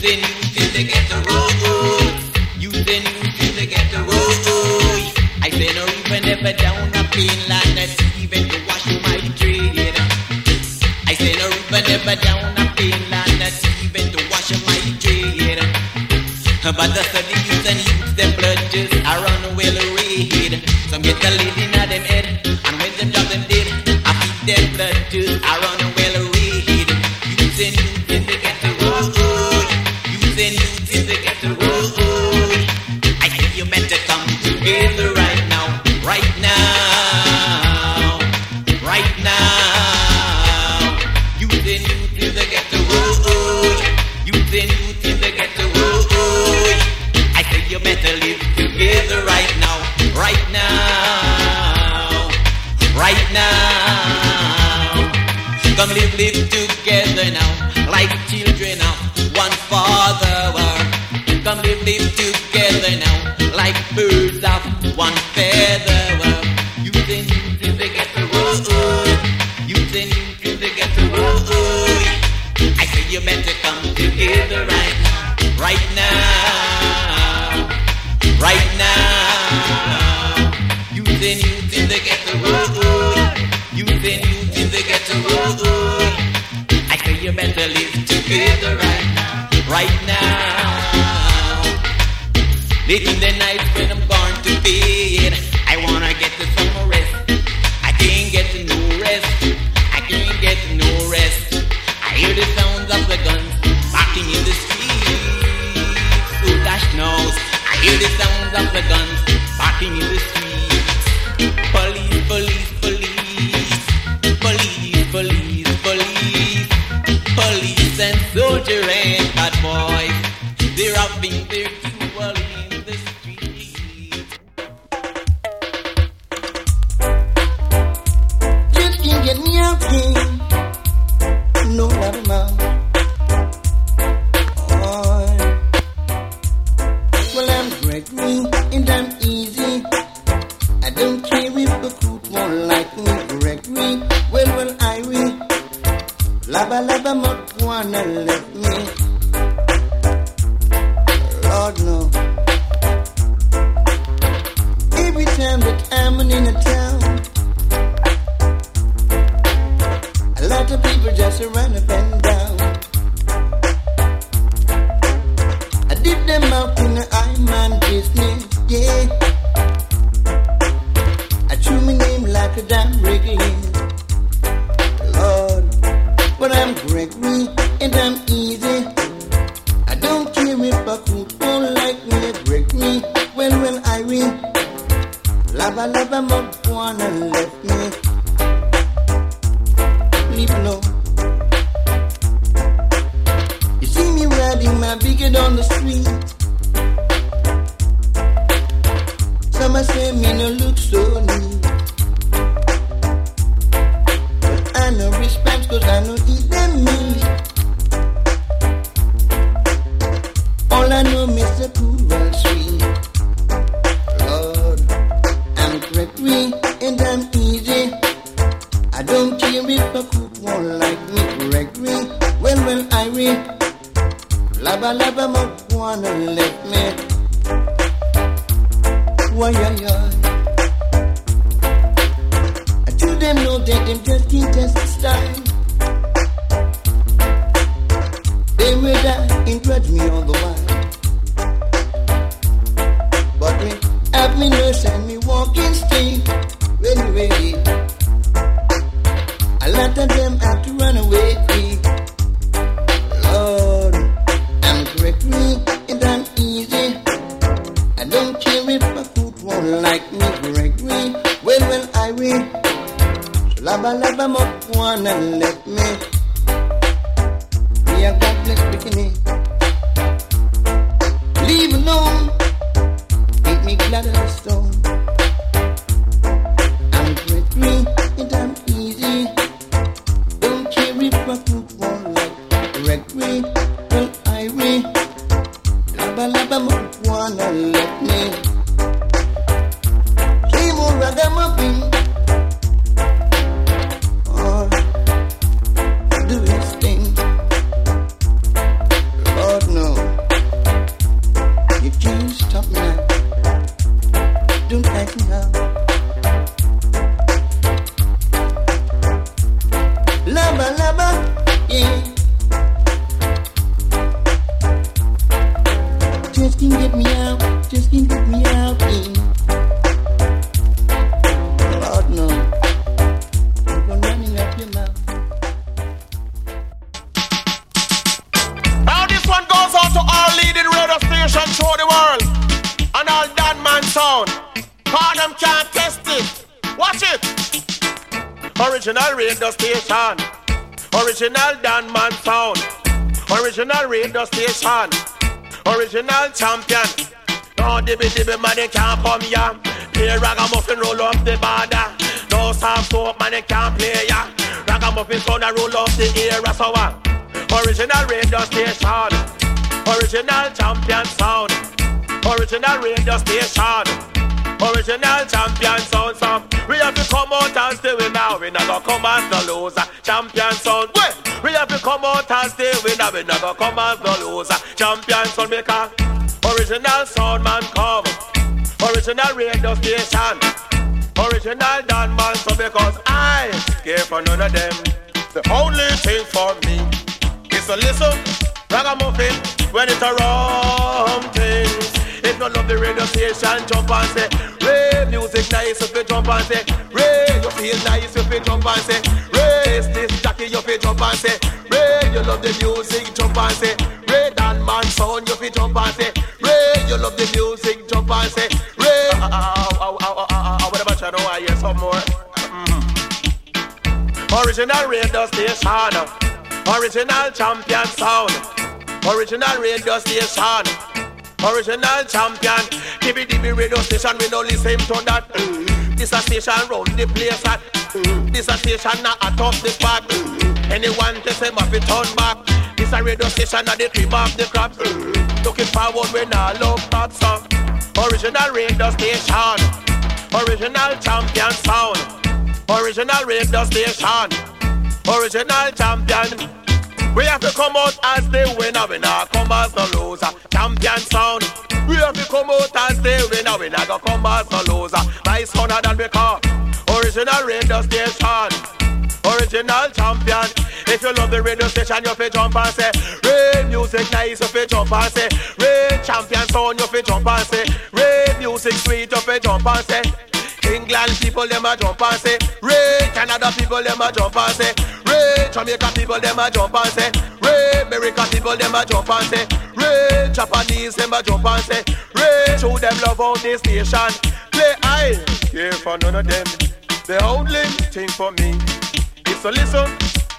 then the road. You then the. I said, oh, no, down a pain like that. Even to wash my. I oh, no, down a like that. Even to wash my. But you live, live do. together right now, right now. Late in the night when I'm born to be it, I wanna get to some rest. I can't get no rest. I can't get no rest. I hear the sounds of the guns barking in the street. Who dash knows? I hear the sounds of the guns. Ricky Dan Ricky. Mo Original Dan man sound. Original radio station. Original champion. No dibby dibby man they can't come ya. Play ragamuffin roll up the border. No soft soap man they can't play ya. Ragamuffin sound a roll up the era so what? Original radio station. Original champion sound. Original radio station. Original champion sound. So we have to come out and stay with now. We not gonna come as the loser. Champion sound. Well, we have to come out and stay with now. We not gonna come as the loser. Champion sound maker. Original sound man come. Original radio station. Original Dan man. So because I care for none of them. The only thing for me is to listen ragamuffin when it's a wrong thing. If you love the radio station, jump and say, Ray, music nice, if you jump and say, Ray, you feel nice, if you jump and say, Ray, is this Jackie, you feel jump and say, Ray, you love the music, jump and say, Ray, Dan man sound, you feel jump and say, Ray, you love the music, jump and say, Ray, uh, uh, uh, uh, what about you know I hear some more? Original radio station. Original champion sound. Original radio station. Original champion. Dibby dibby radio station. We don't listen to that. Mm. This a station round the place at. Mm. This a station not atop the spot. Mm. Anyone to say must be turn back. This a radio station at the cream of the crops. Looking forward when I love that song. Original radio station. Original champion sound. Original radio station. Original champion. We have to come out as the winner. We not come as the loser. Champion sound. We have to come out as the winner. We not gonna come as the loser. Nice honor than call. Original radio station. Original champion. If you love the radio station, you fi jump and say, Ray music nice, you fi jump and say, Ray champion sound, you fi jump and say, Ray music sweet, you fi jump and say. England people them a jump and say Ray Canada people them a jump and say Ray Jamaica people them a jump and say Ray America people them a jump and say Ray Japanese them a jump and say Ray show them love on this nation. Play I care for none of them. The only thing for me is to listen.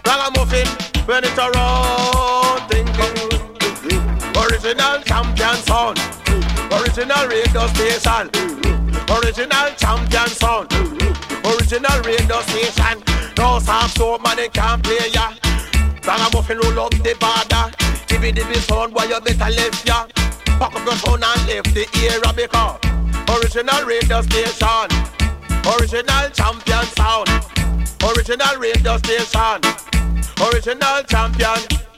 Ragamuffin when it's a wrong thinking. Original champion sound Original radio station Original champion sound. Original radio station. No soft soap man, they can't play ya. Ragamuffin roll up the border. Dibby dibby sound, boy, you better left ya. Pack up your phone and left the era because Original radio station. Original champion sound. Original radio station. Original champion.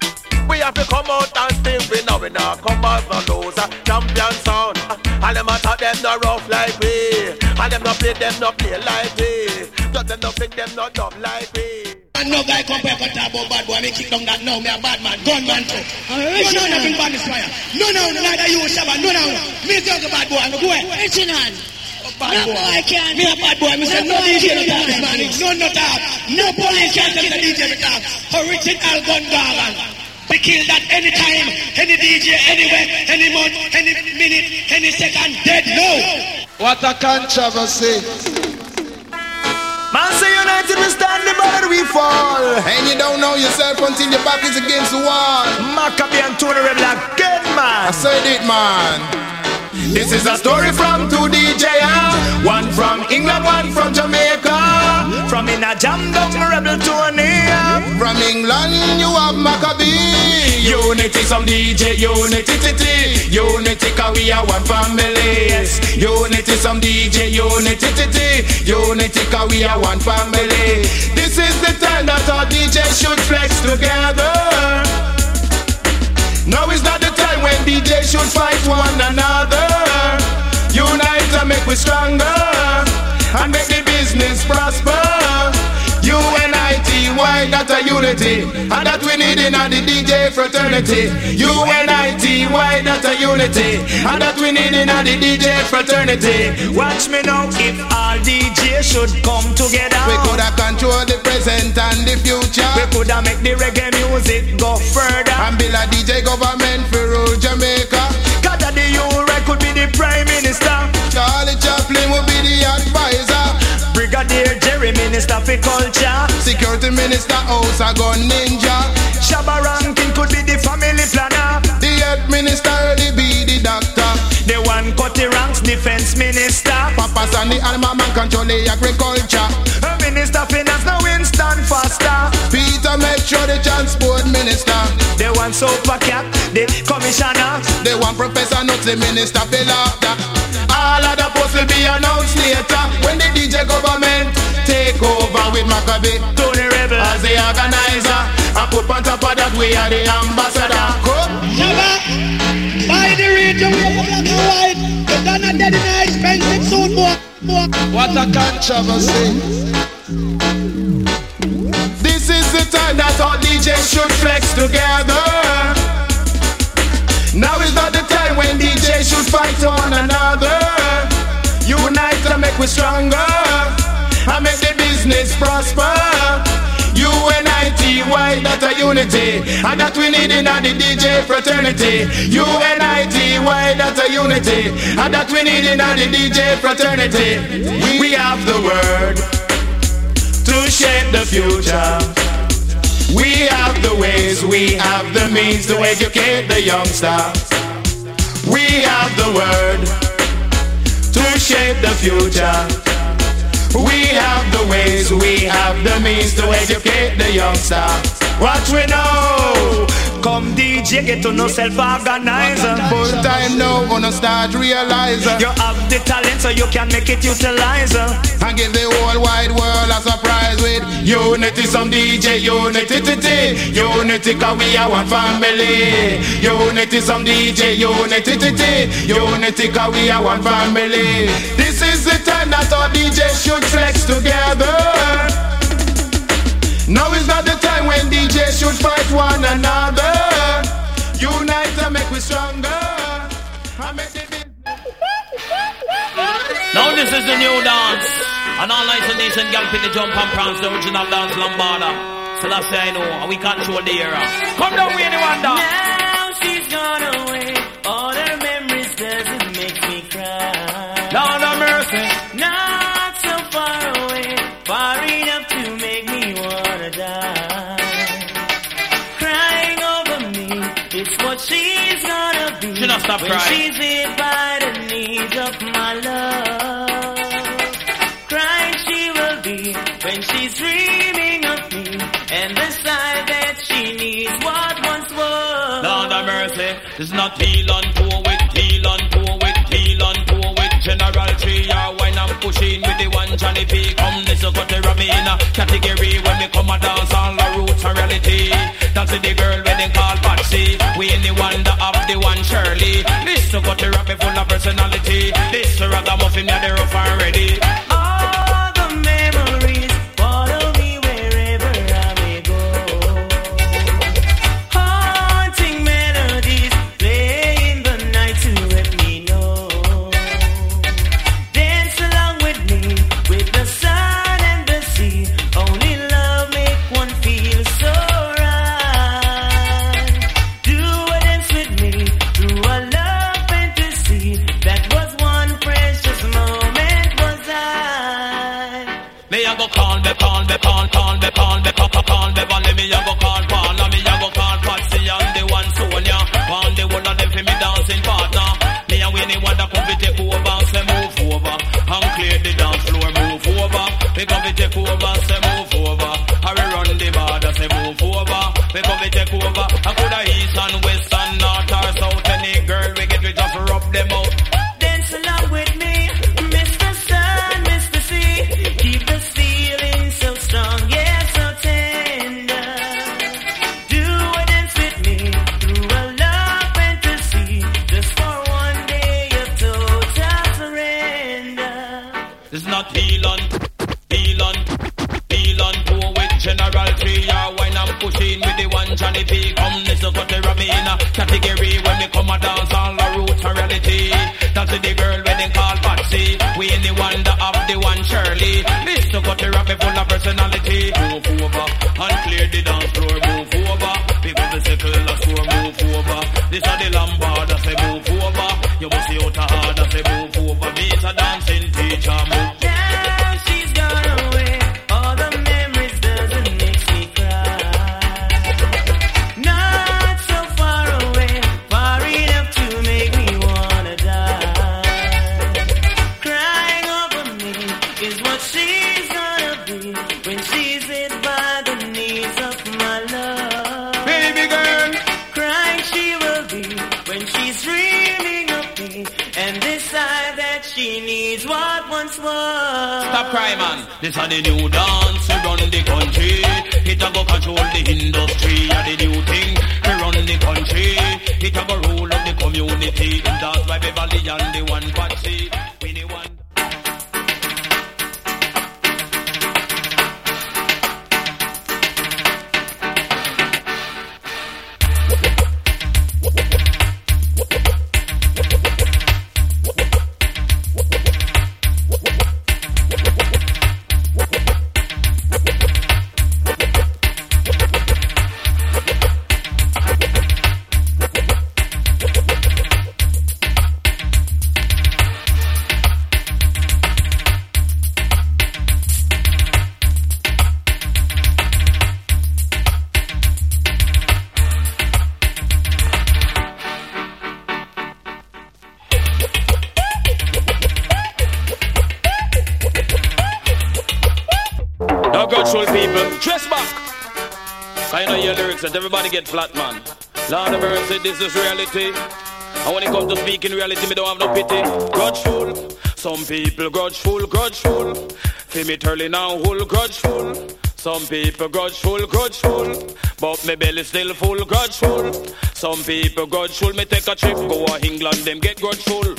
We have to come out and stay we now we now come as the loser champion sound. And them attack them no rough like we And them no play them no play like we Just Nothing, nothing, them not dumb like me. And no guy come back and talk about bad boy. Me kick down that now. Me a bad man, gunman too. No, no, no, bring badness fire. No, no, no, neither you, Shabba. No, no, no. Me just a bad boy. No, go ahead. It's in hand. Bad No, boy. I can't. Me a bad boy. Me say no No, DJ no I talk this morning. No, no talk. No police can tell the DJ to talk. Original gun Gorgon. We kill that anytime, any DJ, anywhere, any month, any minute, any second. Dead no. What a controversy. Man say united we stand, the better we fall. And you don't know yourself until your back is against the wall. Macka B and Tony Rebel again, man. I said it, man. This is a story from two DJs. One from England, one from Jamaica. From in a jam down rebel Tony. From England, you have Macka B. Unity, some DJ, unity, titi. Unity, cause we are one family. Yes. Unity, some DJ, unity, titi. Unity, cause we are one family. This is the time that all DJs should flex together. Now is not the time when DJ should fight one another. Unite and make we stronger and make the business prosper. UNIT, why that a unity? And that we need in the DJ fraternity. UNIT, why that a unity? And that we need in the DJ fraternity. Watch me now if all DJs should come together. We could have control the present and the future. We coulda make the reggae music go further. And build a DJ government for rule Jamaica. Cause the URA could be the prime minister. Charlie Chaplin will be the advisor. Minister for culture. Security minister, house a gun ninja. Shabba Rankin could be the family planner. The head minister, the be the doctor. The one Cutty Ranks, defense minister. Papa and the animal man control the agriculture. A minister finance, no Winston Foster. Peter Metro, the transport minister. The one super cat, the commissioner. The one professor, not the minister, up that. All of the posts will be announced later when the DJ government take over with Macka B. Tony Rebel. As the organizer, and put on top of that, we are the ambassador. Come. Shabba. Buy the radio. We are black and white. You done a dead in a expensive suit, boy. boy. What a controversy. This is the time that all DJs should flex together. Now is not the time when DJs should fight one another. Unite and make we stronger. And make the business prosper. U-N-I-T-Y, that a unity? And that we need in the DJ fraternity. U-N-I-T-Y, that a unity? And that we need in the DJ fraternity. We have the word to shape the future. We have the ways, we have the means to educate the youngsters. We have the word to shape the future. We have the ways, we have the means to educate the youngsters. What we know? Come DJ, get to know self-organizer. Full time now, wanna start realizing. You have the talent so you can make it utilize. And give the whole wide world a surprise with Unity, some DJ, unity, titi. Unity, cause we are one family. Unity, some DJ, unity, titi. Unity, cause we are one family. That all DJs should flex together. Now is not the time when DJs should fight one another. Unite and make we stronger. And make the Now this is the new dance. And all nice and decent gal pick the jump and prance the original dance lambada. So that's say I know, and we control the era. Come down with anyone down. Now she's gone stop when crying. she's here by the needs of my love. Crying she will be when she's dreaming of me and the side that she needs what once was. Lord of mercy. This is not heel on toe with heel on toe with heel on toe with General Tree when I'm pushing with the one Johnny P. Come this is what they rub me in a category when we come a dance all the roots and reality. Dance with the girl when they call Patsy. We in the one that They rap full of personality. This is ragamuffin, yeah, they rough and ready. We come to take over. Stop crying, man. This are the new dance we run the country. It a go control the industry. And the new thing we run the country. It a go rule of the community. And that's why Beverly and the one Patsy. Godful people, dress back. I know your lyrics that everybody get flat, man. Lord of mercy, this is reality. And when it comes to speaking reality, me don't have no pity. Grudgeful. Some people grudgeful, grudgeful. Feel me turning now, whole grudgeful. Some people grudgeful, grudgeful. But me belly still full, grudgeful. Some people grudgeful, me take a trip, go to England, them get grudgeful.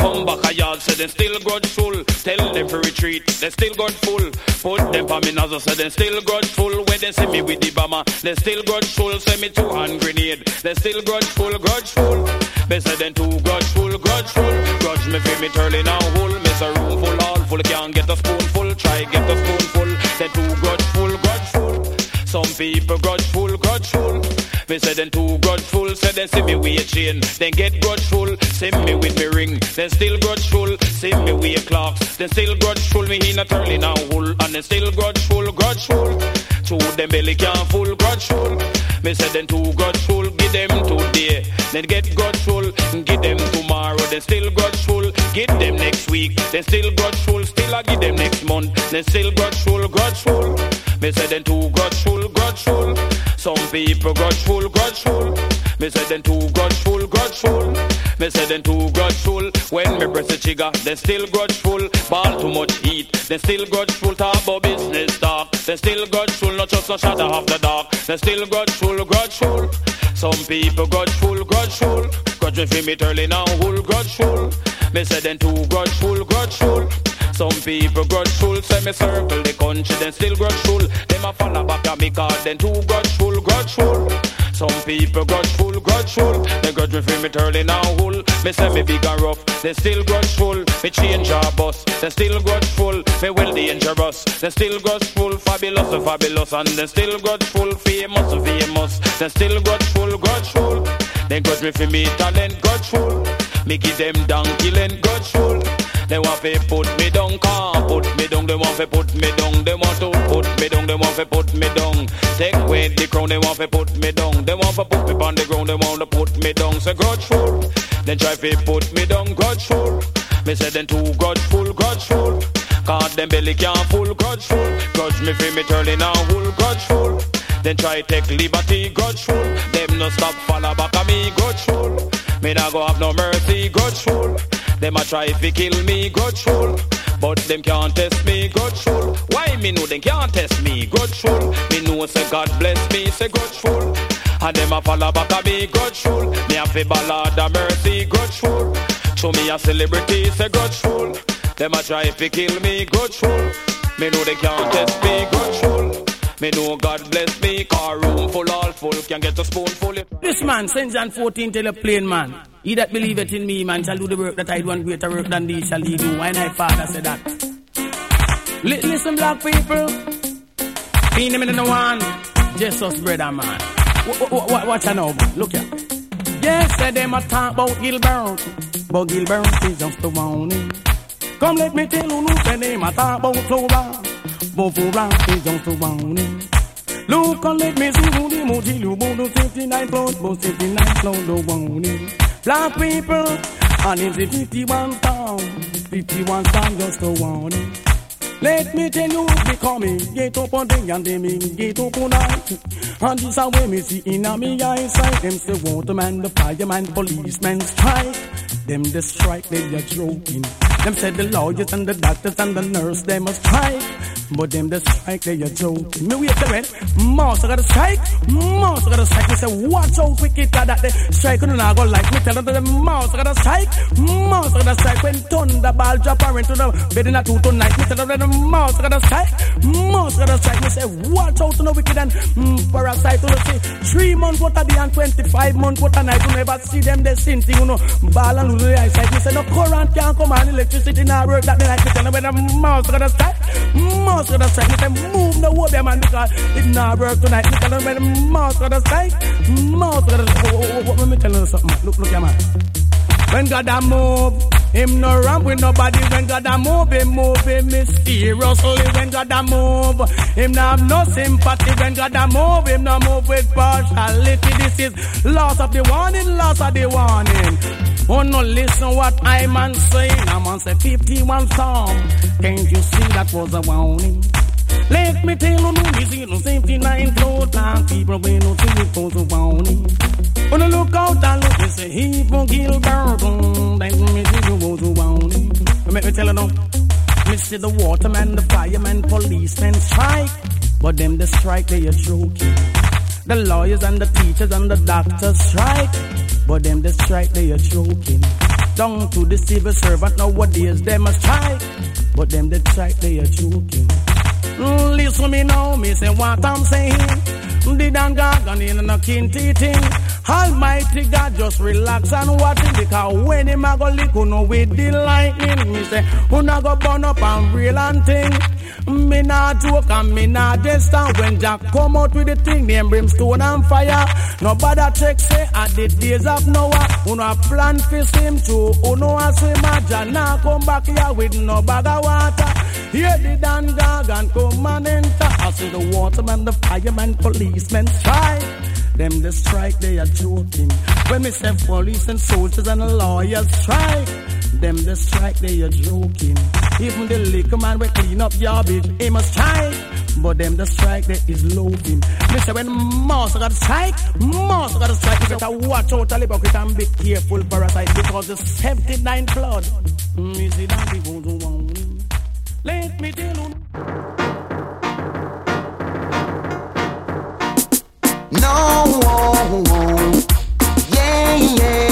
Come back a yard, say they still grudgeful. Tell them to retreat, they still grudgeful. Put them for me nozzle, say they still grudgeful. When they see me with the bomber, they still grudgeful. Say me two hand grenade, they still grudgeful, grudgeful. They say them too grudgeful, grudgeful. Grudge me for me turning now whole. Miss a room full, all full, can't get a spoonful. Try get a spoonful. They too grudgeful, grudgeful. Some people grudgeful, grudgeful. Me say them too grudgeful, say they see me with a chain, then get grudgeful. See me with me ring, then still grudgeful. See me with a clocks, then still grudgeful. Me in a turly now wool, and then still grudgeful, grudgeful. Two them belly can't full grudgeful. Me say them too grudgeful, give them today, then get grudgeful. Give them tomorrow, then still grudgeful. Give them next week, then still grudgeful. Still I give them next month, then still grudgeful, grudgeful. Me say them too grudgeful, grudgeful. Some people grudgeful, grudgeful. Me say them too grudgeful, grudgeful. Me say them too grudgeful. When me press the trigger, they still grudgeful. Ball too much heat, they still grudgeful. Talk about business talk, they still grudgeful. Not just a shadow of the dark, they still grudgeful, grudgeful. Some people grudgeful, grudgeful. Grudge me for me early now, whole grudgeful. Me say them too grudgeful, grudgeful. Some people grudgeful, say me circle the country, then still grudgeful. Them a follow back a me card, then too grudgeful, grudgeful. Some people grudgeful, grudgeful. They grudge me for me turning now hull. Me say me big and rough, they still grudgeful. Me change our bus, they still grudgeful. Me well dangerous, they still grudgeful. Fabulous, uh, fabulous, and they still grudgeful. Famous, uh, famous, they still grudgeful, grudgeful. They grudge me for me talent, grudgeful. Me give them down killing, grudgeful. They want to put me down, can't put me down. They want to put me down. They want to put me down. They want to put me down. Take away the crown, they want to put me down. They want to put me on the ground, they want to put me down. Say grudgeful, then try to put me down. Grudgeful, me say then too grudgeful, grudgeful. Cause them belly can't full grudgeful. Grudge me feel me turning a whole grudgeful. Then try take liberty grudgeful. Them no stop follow back on me grudgeful. Me not go have no mercy grudgeful. Them a try to kill me grudgeful. But them can't test me grudgeful. Why me know them can't test me grudgeful? Me know say God bless me say grudgeful. And them a follow back on me grudgeful. Me a ballad of mercy grudgeful. Show me a celebrity say grudgeful. Them a try to kill me grudgeful. Me know they can't test me grudgeful. Me know God bless me, car room full all full, can get a spoonful. This man, St. John 14, tell a plain man. He that believeth in me, man, shall do the work that I do, and greater work than thee shall he do. Why my father said that? Li- listen, black people. Being in the one, Jesus, brother, man. Watch I know, look here. Yes, say them a talk about Gilbert, but Gilbert is just the warning. Come let me tell you, say them a talk about Clover, Clover is just the warning. Look and let me see who the moji about the 59 clothes, but 59 clothes the warning. Black people, and it's the 51 town, 51 town just a warning. Let me tell you what's becoming. Get up on day and they mean get up on night. And this a way me see in a me eyesight. Them say waterman, the fireman, policeman strike. Them the strike, they are joking. Them said the lawyers and the doctors and the nurse, they must strike. But them the strike, they are joking. Me wait a minute. Mouse, I gotta strike. Mouse, I gotta strike. Me say, watch out, wicked that they strike. And I go like me tell them the mouse, I gotta strike. Mouse, I gotta strike. When thunderball drop her into the bed in a two tonight. Me tell them the mouse, I gotta strike. Mouse, I gotta strike. Me say, watch out, no wicked and mm, parasite. You know, see, three months what a day and 25 months what a night. You never see them, they sin thing, you know. Ball and lose the eyesight. Me say, no current can't come on, electricity now work that they like. Me tell them the mouse, I gotta strike. Mouse, I gotta strike. Me say, move the wood, man, because it not work tonight. Me tell them the mouse, I gotta strike. Mouse, I gotta strike. What, what, what, me tell you something? Look, look man. When God a move, him no ramp with nobody. When God a move, him move him mysteriously. When God a move, him no have no sympathy. When God a move, him no move with partiality. This is loss of the warning, loss of the warning. Oh no, listen what I man saying. I'm on say 51 Psalm. Can't you see that was a warning? Let me tell you, no, is no 79 clothes. Like people we no see it was a warning. I look out and look, it's a of Gilbert. Mm, Let me tell you was a warning. Let me tell you now. Me see the waterman, the fireman, policemen strike. But them the strike, they are joking. The lawyers and the teachers and the doctors strike. But them the strike, they are joking. Down to the civil servant nowadays, them a strike. But them the strike, they are joking. Mm, Listen me now, me say what I'm saying. The Don Gorgon in a kinty thing. Almighty God just relax and watch it because when him a go lick uno with the lightning, me say uno go burn up and real and thing. Me nah joke and me nah jest and when Jack come out with the thing, name brimstone and fire. Nobody check say at the days of Noah, uno plan for swim to uno a swim a Jah nah come back here with no bag of water. Hear the Don Gorgon come and enter. I see the waterman, the fireman, policemen strike. Them the strike, they are joking. When me say police and soldiers and lawyers strike, them the strike, they are joking. Even the liquor man we clean up garbage, he must strike. But them the strike, they is loading. Me say when mouse got a strike, mouse got strike, you better watch out a little and be careful, parasite, because the 79 flood. Mm. Let me tell you. Yeah, yeah, yeah.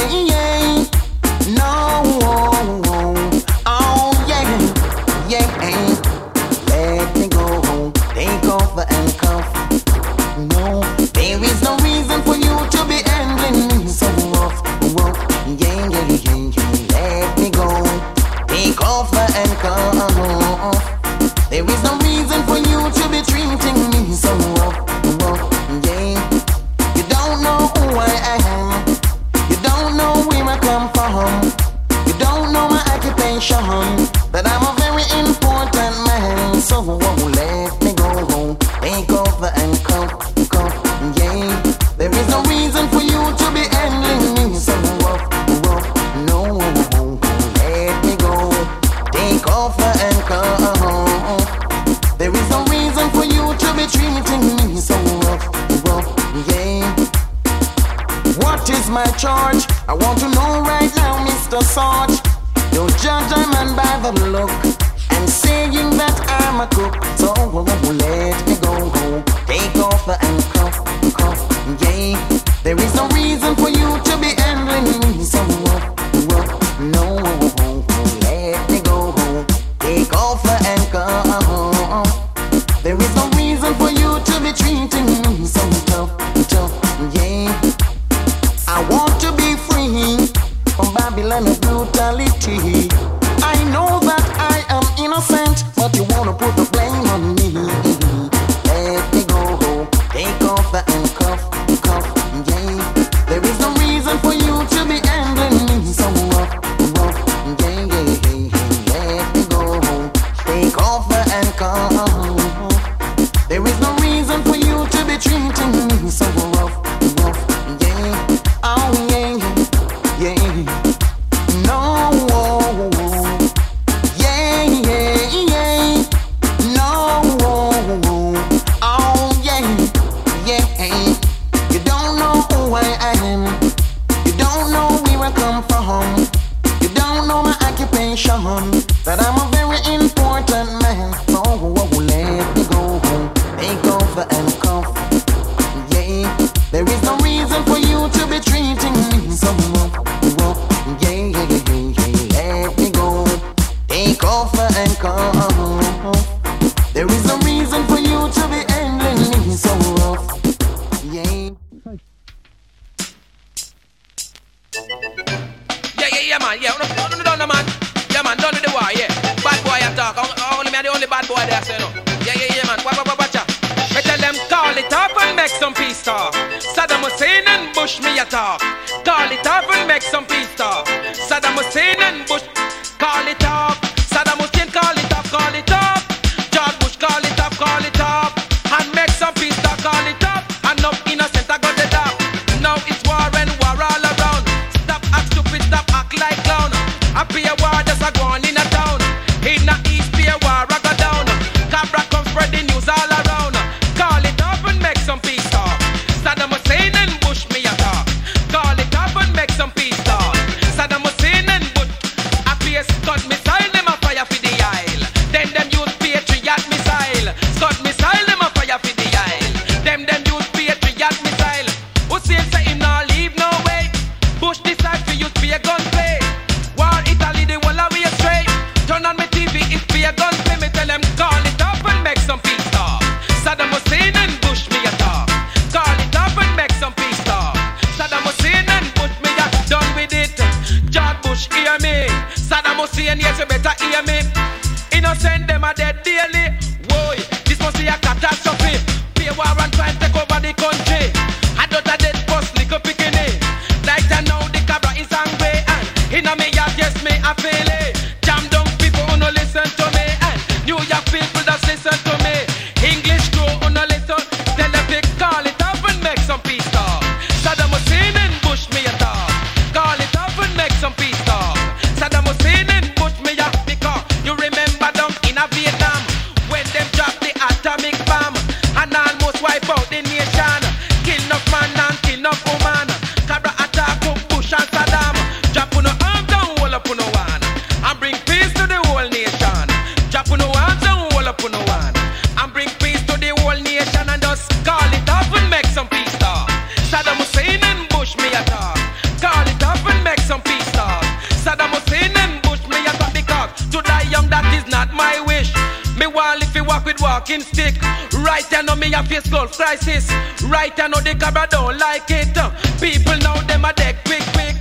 walking stick. Right I know me a face gold crisis. Right I know the cabra don't like it. People now them a deck quick quick.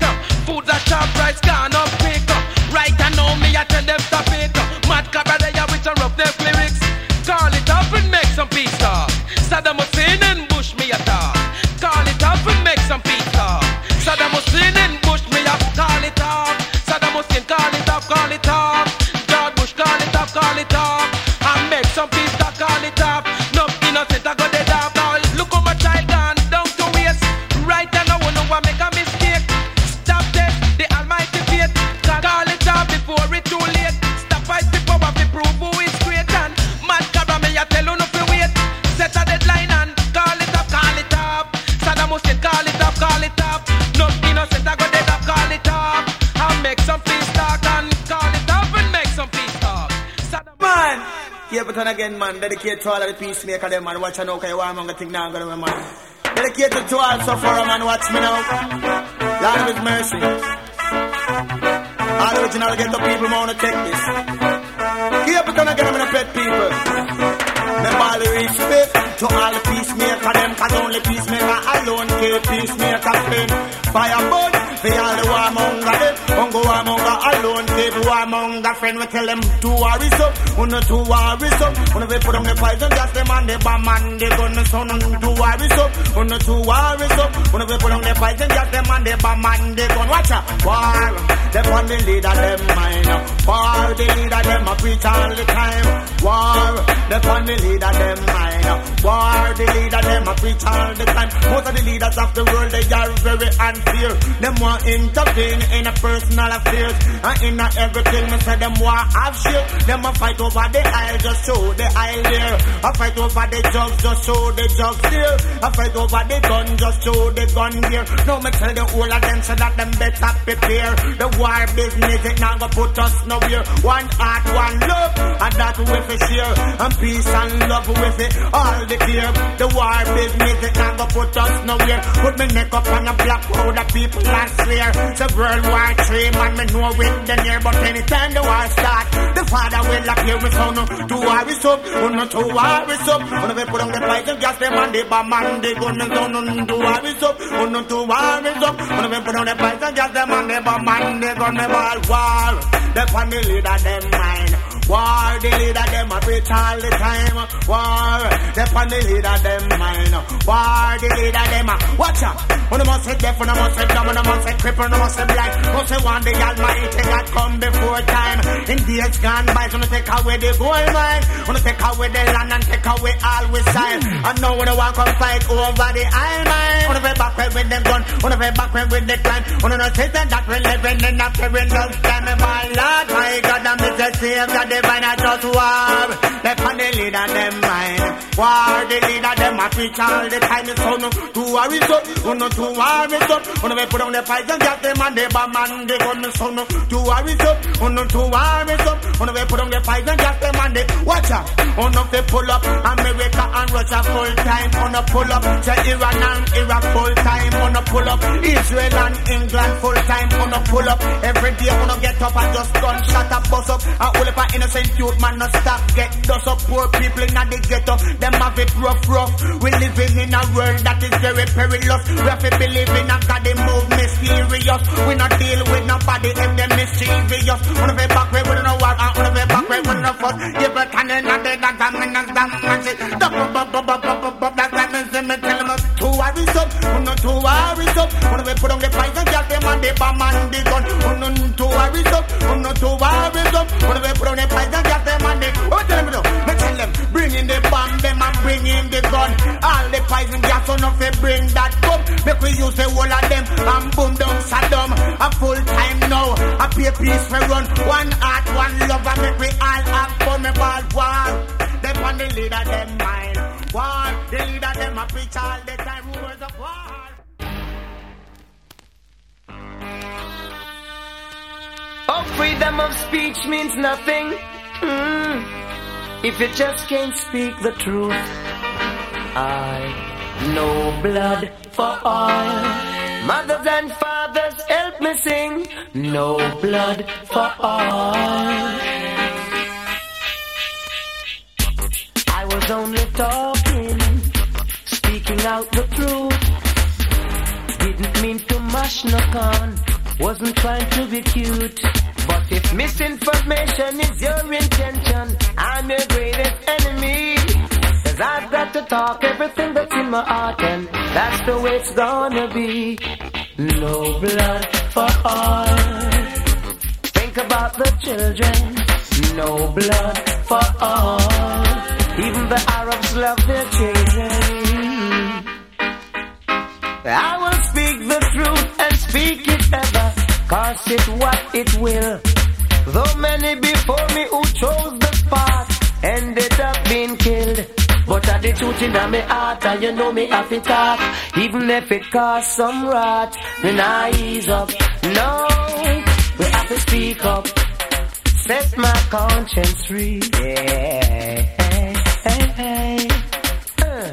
Food that sharp price gone up quick. Right I know me a tell them stop it. Mad cabra they a wish a rough their lyrics. Call it up and make some pizza. talk. Saddam again, man. Dedicate to all of the peacemaker, them, man. Watch out now, cause you want to think now, man. Dedicate to all sufferer, man. Watch me now. Lord of His mercy. All original ghetto people, man, take this. Keep it on again, I'm gonna pet people. Remember all the respect to all the peacemaker, them, cause only peacemaker alone keep peacemaker clean. Fire burn, for all the warmonger, eh? them. Ungo warmonger alone keep warmonger friend. We tell them two worries up, uno two worries up. Uno we put on the poison gas, them and the bomb and the gun, so no two worries up. Uno two worries up, uno we put on the poison gas, them and the bomb and the gun. Watch out, war, them on the leader, them mine. War, the leader, them a preach all the time. War, them on the leader, them mine. War, the leader, them a preach all the time. Most of the leaders of the world, they are very unfair. Them want intervene in a personal affairs. And in a everything, me say them want have share. Them a fight over the aisle, just show the aisle there. A fight over the drugs, just show the drugs there. A fight over the gun, just show the gun there. Now me tell the whole of them so that them better prepare. The war business, it not go put us nowhere. One heart, one love, and that we fi share. And peace and love with it, all the clear. The war business, it not go put us nowhere. Put me neck up on a black crowd of people and swear. It's a World War man, me know it the near, but anytime the war start, the father will appear with son. Two war is up, uno two war up. Uno we put on the and gas them and the bomb and the gun and son. Uno two war is up, uno two war up. Uno we put on the and gas them and the bomb and the gun and ball war. The family leader them mine. War, the leader them a preach all the time. War, the family leader them mine. War, the leader them a watch out. One must say deaf, one must say dumb, one must say cripple, one must say blind. Must say one the Almighty God come before time. In days gone by, gonna take away the gold mine. Gonna take away the land and take away all we sign. And now when I want come fight over the iron mine. Wanna be back with them gun, wanna be back with the crime. Wanna not say that we're living in a perilous time. My Lord, my God, I'm the Savior, divine, I just war. Left on the leader, them mine. War, the leader, them a preach all the time. It's on to war is up, uno to war is up. Uno we put on the and get them and the bomb and the gun. It's on to war is up, uno to war is up. Uno we put on the and get them and the watch out. Uno we pull up America and Russia full time. Uno pull up to Iran and Iraq full time. Uno pull up Israel and England full time. Uno pull up every day. Uno get up and just gunshot a bus up. And all of our innocent youth man no stop get dust up. Poor people in the ghetto, them have it rough rough. We living in a world that is very perilous. We have to believe in a God, they move mysterious. We not deal with nobody if they mischievous. One of the back way, we don't know war, and one of the back way, we don't know fuss. Give a cannon and the dance, and the worries up, uno two worries up. One of the put on the fight and get them and the bomb and the gun. Uno two worries up, uno two worries up. One of the put on the and get them and the, oh, tell them, me tell them, bring in the bomb, them and bring in the gun. All the poison gas, no fi bring that cup. Make we use the whole of them and boom down Saddam. A full time now, a pay peace for run. One heart, one love, and make we all have fun. Me ball war. Them on the leader, them mine. War, the leader, them a preach all the time. Rumors of war. Oh, freedom of speech means nothing. Mm. If you just can't speak the truth. I no blood for all. Mothers and fathers, help me sing. No blood for all. I was only talking, speaking out the truth. Didn't mean to mash no con, wasn't trying to be cute. But if misinformation is your intention, I'm your greatest enemy. Cause I've got to talk everything that's in my heart, and that's the way it's gonna be. No blood for all. Think about the children. No blood for all. The Arabs love their children. I will speak the truth and speak it ever, cause it what it will. Though many before me who chose the path ended up being killed. But I the truth in my heart and you know me have to talk. Even if it costs some rot, then I ease up. No, we have to speak up. set my conscience free. Yeah. Uh.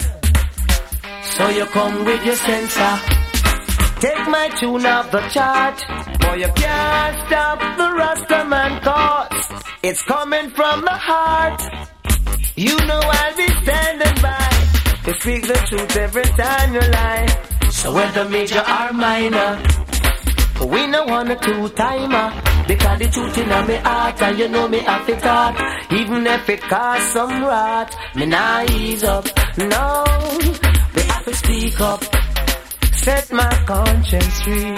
So you come with your sensor. Take my tune off the chart. Boy, you can't stop the Rastaman cause. It's coming from the heart. You know I'll be standing by. To speak the truth every time you lie. So whether major or minor, we no one a two timer. Because the truth in me heart and you know me have to talk. Even if it costs some rot, me nah ease up. No, we have to speak up. Set my conscience free.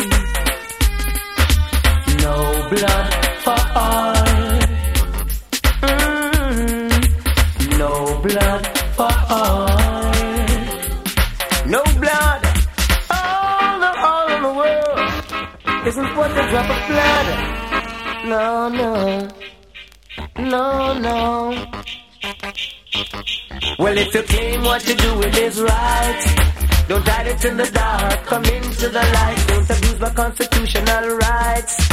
No blood for all. Mm, no blood for all. No blood. All the all in the world isn't worth a drop of blood. No, no. No, no. Well, if you claim what you do, it is right. Don't hide it in the dark. Come into the light. Don't abuse my constitutional rights.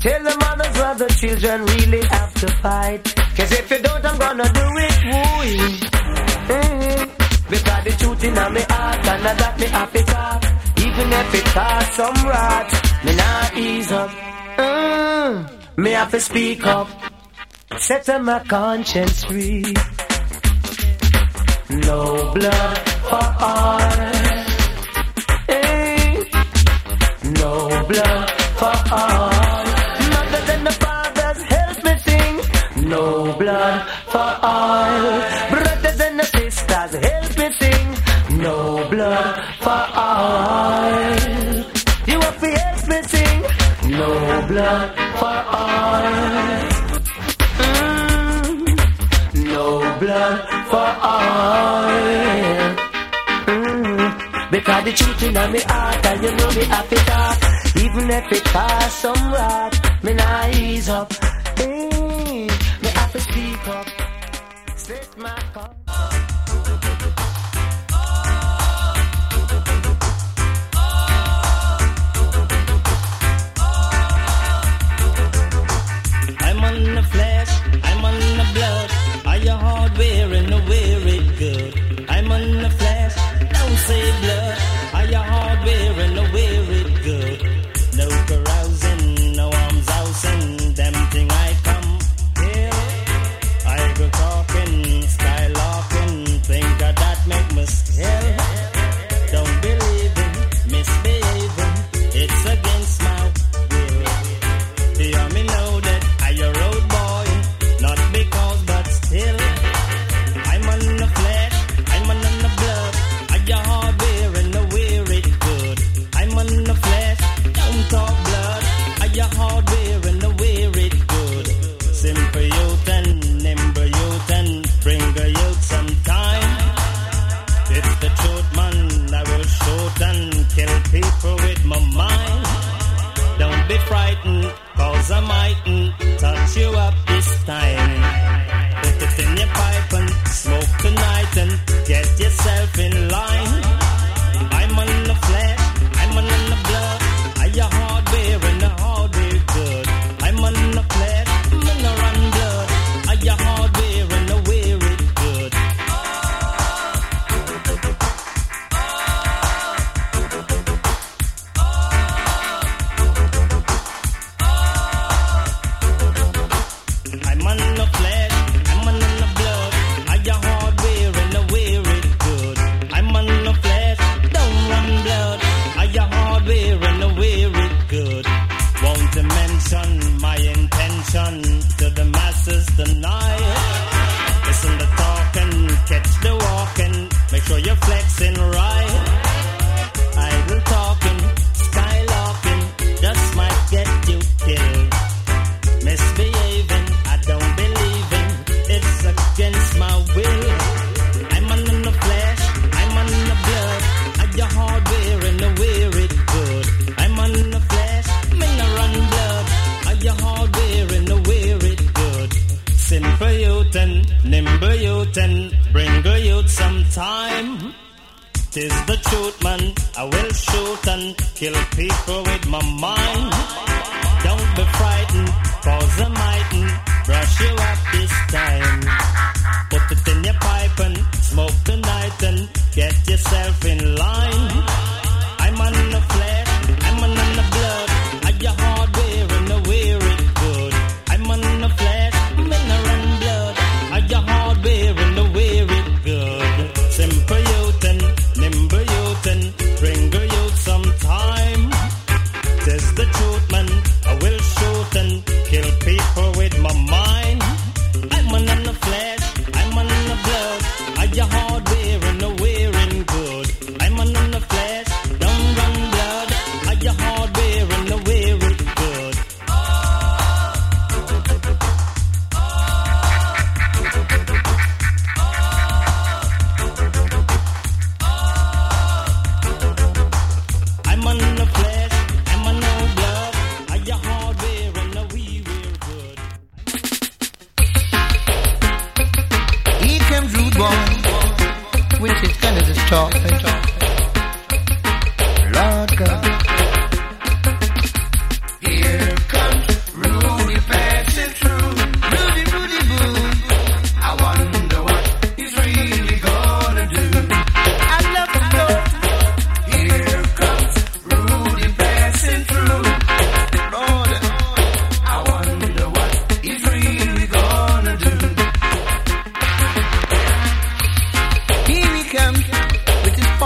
Tell the mothers of the children really have to fight. Cause if you don't, I'm gonna do it. Woo. Mm. Because the truth in my heart, and I got me happy talk. Even if it costs some rot, me not ease up. Me have to speak up. Set my conscience free. No blood for all. Hey. Eh. No blood for all. Mother than the fathers help me sing. No blood for all. Brothers and the sisters help me sing. No blood for all. Blood for all. Mm. No blood for all. Mm. Because the truth in my heart and you know me to talk. Even if it costs some rot, me nah ease up.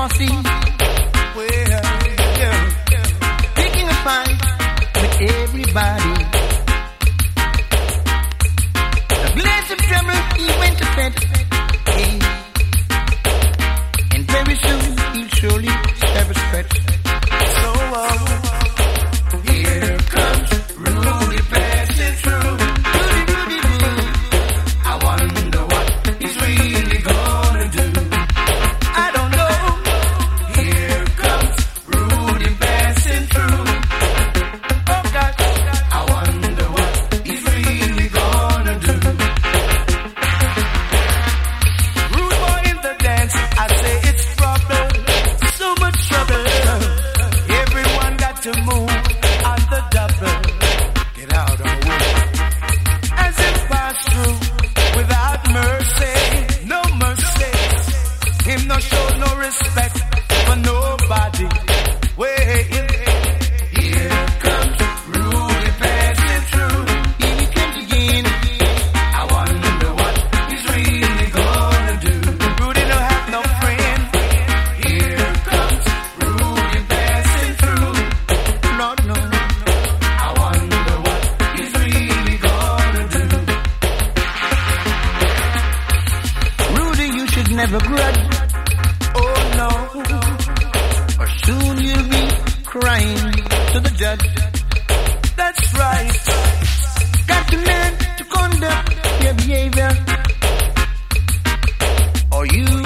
posse never grudge. Oh no, or soon you'll be crying to the judge. That's right. Got to learn to conduct your behavior, or you